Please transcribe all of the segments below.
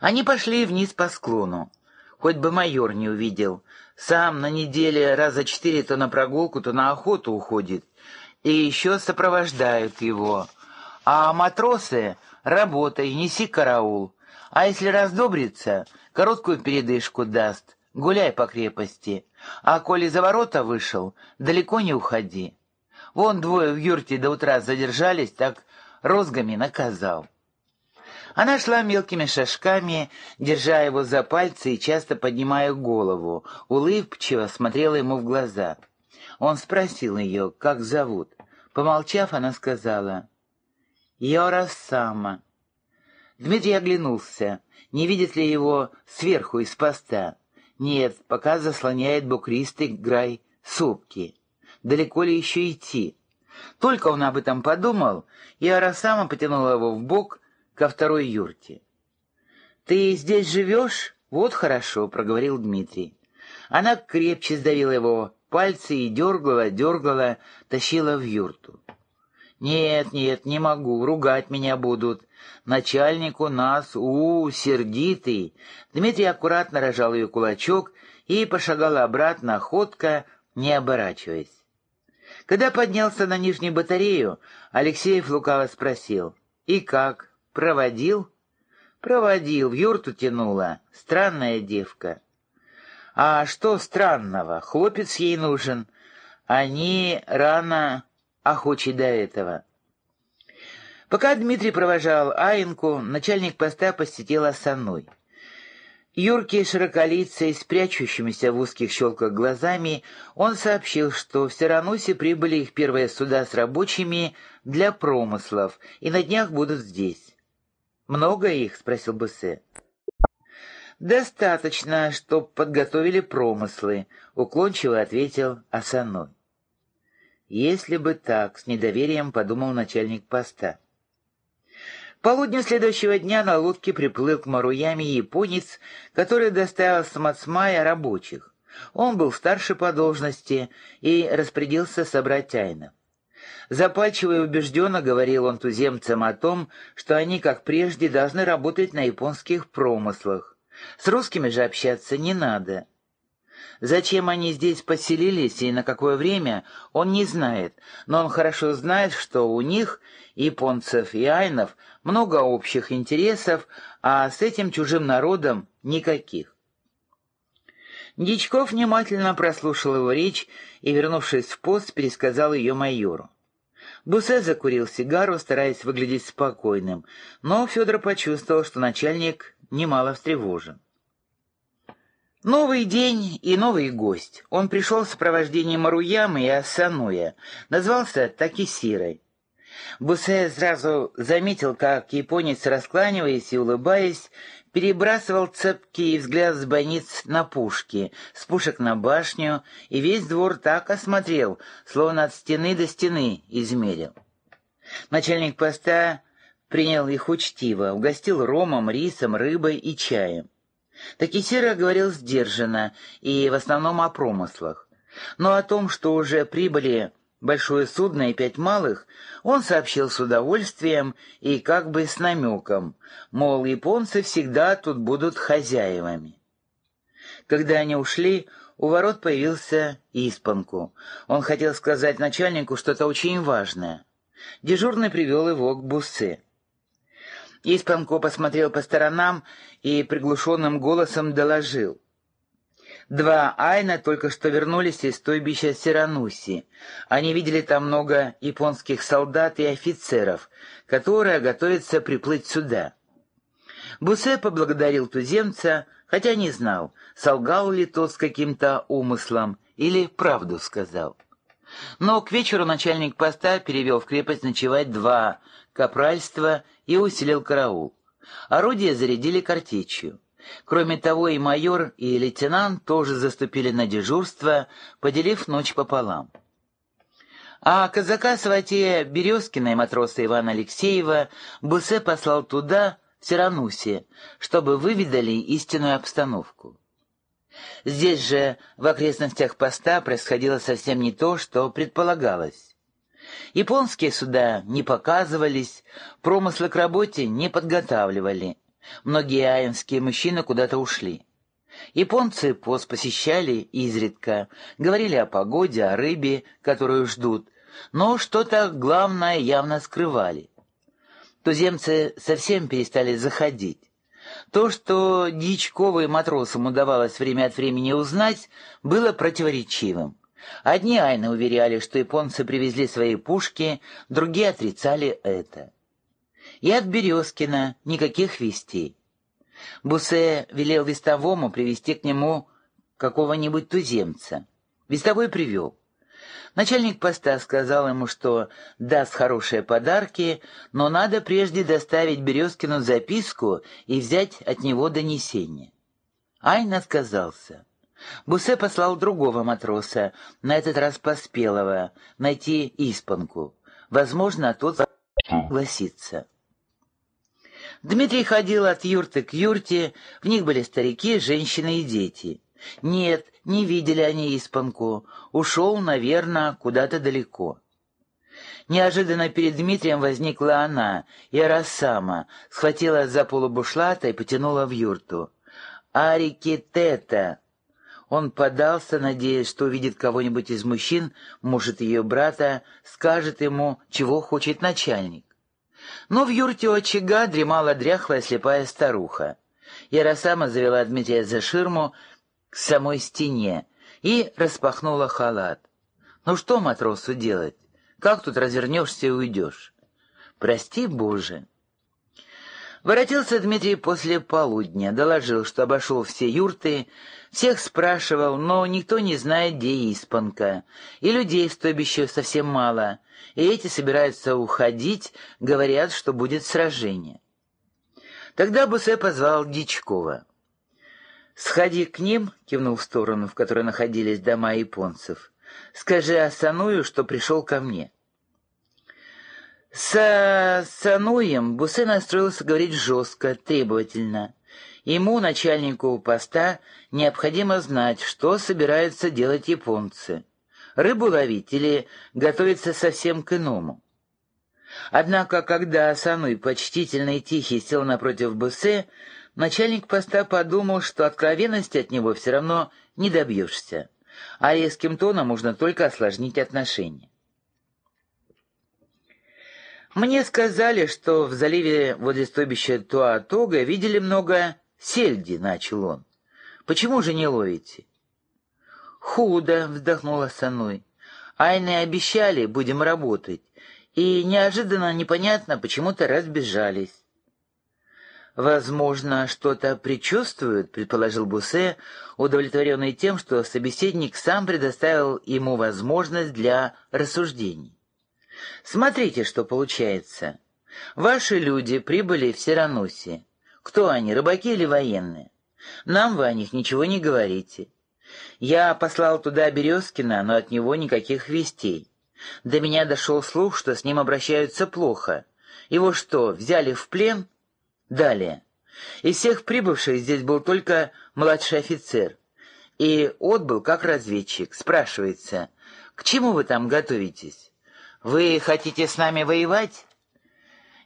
Они пошли вниз по склону. Хоть бы майор не увидел. Сам на неделе раза четыре то на прогулку, то на охоту уходит. И еще сопровождают его. А матросы — работай, неси караул. А если раздобрится, короткую передышку даст. Гуляй по крепости. А коли за ворота вышел, далеко не уходи. Вон двое в юрте до утра задержались, так розгами наказал. Она шла мелкими шажками, держа его за пальцы и часто поднимая голову, улыбчиво смотрела ему в глаза. Он спросил ее, как зовут. Помолчав, она сказала, «Йора Сама». Дмитрий оглянулся, не видит ли его сверху из поста. Нет, пока заслоняет букристый грай сопки. Далеко ли еще идти? Только он об этом подумал, и Арасама потянула его в бок ко второй юрте. «Ты здесь живешь? Вот хорошо», — проговорил Дмитрий. Она крепче сдавила его пальцы и дергала, дергала, тащила в юрту. «Нет, нет, не могу, ругать меня будут. Начальник у нас, у, сердитый». Дмитрий аккуратно рожал ее кулачок и пошагала обратно, ходка, не оборачиваясь. Когда поднялся на нижнюю батарею, Алексеев лукаво спросил. «И как? Проводил?» «Проводил, в юрту тянула. Странная девка». «А что странного? Хлопец ей нужен. Они рано охочи до этого». Пока Дмитрий провожал Аинку, начальник поста посетил Асаной. Юркий широколицей, с прячущимися в узких щелках глазами, он сообщил, что в Сиранусе прибыли их первые суда с рабочими для промыслов, и на днях будут здесь. «Много их?» — спросил Бессе. «Достаточно, чтоб подготовили промыслы», — уклончиво ответил Асаной. «Если бы так», — с недоверием подумал начальник поста полудню следующего дня на лодке приплыл к Маруяме японец, который доставил с Мацмая рабочих. Он был старше по должности и распорядился собрать айнов. Запальчиво и убежденно говорил он туземцам о том, что они, как прежде, должны работать на японских промыслах. С русскими же общаться не надо. Зачем они здесь поселились и на какое время, он не знает, но он хорошо знает, что у них, японцев и айнов, много общих интересов, а с этим чужим народом никаких. Дичков внимательно прослушал его речь и, вернувшись в пост, пересказал ее майору. Бусе закурил сигару, стараясь выглядеть спокойным, но Федор почувствовал, что начальник немало встревожен. Новый день и новый гость. Он пришел в сопровождении Маруямы и Асануя, назвался Такисирой. Бусе сразу заметил, как японец, раскланиваясь и улыбаясь, перебрасывал цепкий взгляд с бойниц на пушки, с пушек на башню, и весь двор так осмотрел, словно от стены до стены измерил. Начальник поста принял их учтиво, угостил ромом, рисом, рыбой и чаем. Такисира говорил сдержанно и в основном о промыслах. Но о том, что уже прибыли большое судно и пять малых, он сообщил с удовольствием и как бы с намеком, мол, японцы всегда тут будут хозяевами. Когда они ушли, у ворот появился Испанку. Он хотел сказать начальнику что-то очень важное. Дежурный привел его к Буссе. Испанко посмотрел по сторонам и приглушенным голосом доложил. Два Айна только что вернулись из стойбища Сирануси. Они видели там много японских солдат и офицеров, которые готовятся приплыть сюда. Бусе поблагодарил туземца, хотя не знал, солгал ли тот с каким-то умыслом или правду сказал. Но к вечеру начальник поста перевел в крепость ночевать два капральства и усилил караул. Орудия зарядили картечью. Кроме того, и майор, и лейтенант тоже заступили на дежурство, поделив ночь пополам. А казака Сватея Березкина и матроса Ивана Алексеева Бусе послал туда, в Сиранусе, чтобы выведали истинную обстановку. Здесь же, в окрестностях поста, происходило совсем не то, что предполагалось. Японские суда не показывались, промыслы к работе не подготавливали. Многие аинские мужчины куда-то ушли. Японцы пост посещали изредка, говорили о погоде, о рыбе, которую ждут, но что-то главное явно скрывали. Туземцы совсем перестали заходить. То, что Дичкову и матросам удавалось время от времени узнать, было противоречивым. Одни айны уверяли, что японцы привезли свои пушки, другие отрицали это. И от Березкина никаких вестей. Бусе велел вестовому привести к нему какого-нибудь туземца. Вестовой привел. Начальник поста сказал ему, что даст хорошие подарки, но надо прежде доставить Березкину записку и взять от него донесение. Айн отказался. Бусе послал другого матроса, на этот раз Поспелого, найти испанку. Возможно, тот согласится. Дмитрий ходил от юрты к юрте, в них были старики, женщины и дети. Нет, не видели они испанку, ушел, наверное, куда-то далеко. Неожиданно перед Дмитрием возникла она, Яросама, схватила за полубушлата и потянула в юрту. «Арикетета!» Он подался, надеясь, что увидит кого-нибудь из мужчин, может, ее брата, скажет ему, чего хочет начальник. Но в юрте очага дремала дряхлая слепая старуха. Яросама завела Дмитрия за ширму к самой стене и распахнула халат. «Ну что матросу делать? Как тут развернешься и уйдешь?» «Прости, Боже!» Воротился Дмитрий после полудня, доложил, что обошел все юрты, всех спрашивал, но никто не знает, где испанка, и людей в стойбище совсем мало, и эти собираются уходить, говорят, что будет сражение. Тогда Бусе позвал Дичкова. «Сходи к ним», — кивнул в сторону, в которой находились дома японцев, — «скажи Асаную, что пришел ко мне». С Сануем Бусе настроился говорить жестко, требовательно. Ему, начальнику поста, необходимо знать, что собираются делать японцы. Рыбу ловить или готовиться совсем к иному. Однако, когда Сануй, почтительный и тихий, сел напротив Бусе, начальник поста подумал, что откровенности от него все равно не добьешься, а резким тоном можно только осложнить отношения. Мне сказали, что в заливе возле стойбища Туатога видели много сельди, — начал он. Почему же не ловите? Худо, — вздохнула Саной. Айны обещали, будем работать, и неожиданно непонятно почему-то разбежались. «Возможно, что-то предчувствуют», — предположил Бусе, удовлетворенный тем, что собеседник сам предоставил ему возможность для рассуждений. Смотрите, что получается. Ваши люди прибыли в Сиранусе. Кто они, рыбаки или военные? Нам вы о них ничего не говорите. Я послал туда Березкина, но от него никаких вестей. До меня дошел слух, что с ним обращаются плохо. Его что, взяли в плен? Далее. Из всех прибывших здесь был только младший офицер. И отбыл как разведчик. Спрашивается, к чему вы там готовитесь? Вы хотите с нами воевать?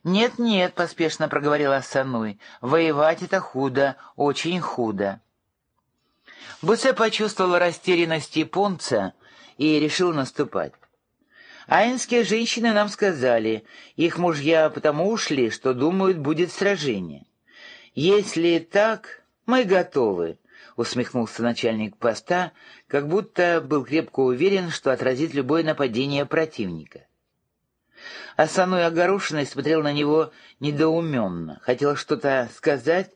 Нет-нет, поспешно проговорила Сануй. Воевать это худо, очень худо. Бусе почувствовал растерянность японца и решил наступать. Аинские женщины нам сказали, их мужья потому ушли, что думают, будет сражение. Если так, мы готовы, — усмехнулся начальник поста, как будто был крепко уверен, что отразит любое нападение противника. Асаной огорошенный смотрел на него недоуменно, хотел что-то сказать,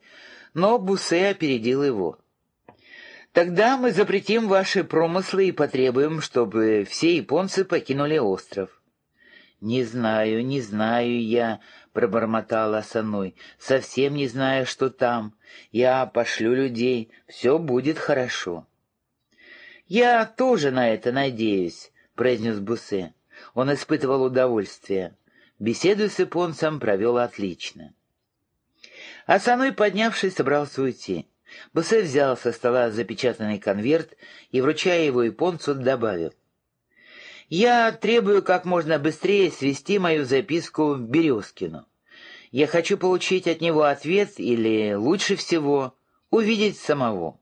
но Бусе опередил его. «Тогда мы запретим ваши промыслы и потребуем, чтобы все японцы покинули остров». «Не знаю, не знаю я», — пробормотал Асаной, — «совсем не знаю, что там. Я пошлю людей, все будет хорошо». «Я тоже на это надеюсь», — произнес Бусе. Он испытывал удовольствие. Беседу с японцем провел отлично. Асаной, поднявшись, собрался уйти. Бусе взял со стола запечатанный конверт и, вручая его японцу, добавил. «Я требую как можно быстрее свести мою записку Березкину. Я хочу получить от него ответ или, лучше всего, увидеть самого.